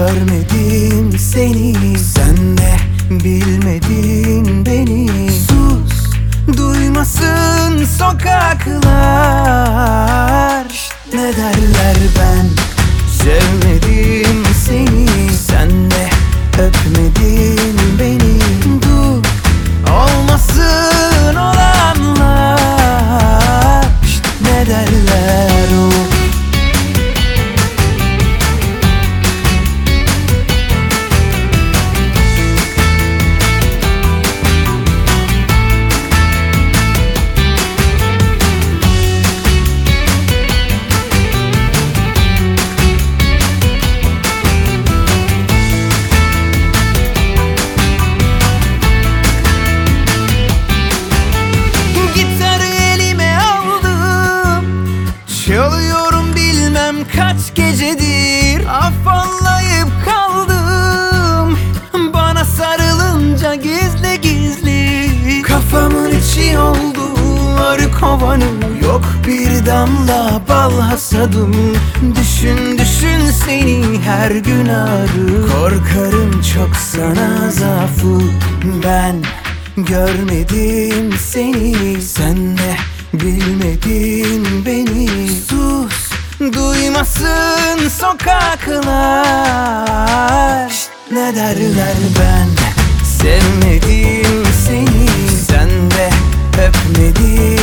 görmedim seni. Sen de bilmedin beni. Sus duymasın sokaklar. Ne derler ben? Sevmedim Çalıyorum bilmem kaç gecedir. Afallayıp kaldım. Bana sarılınca gizli gizli. Kafamın içi oldu arı kovanım. Yok bir damla bal hasadım. Düşün düşün seni her gün arı. Korkarım çok sana zaafı. Ben görmedim seni. Sen de bilmedin beni Dolaşmasın sokaklar. Şşt, Ne derler ben? Sevmedim seni. Sen de öpmedin.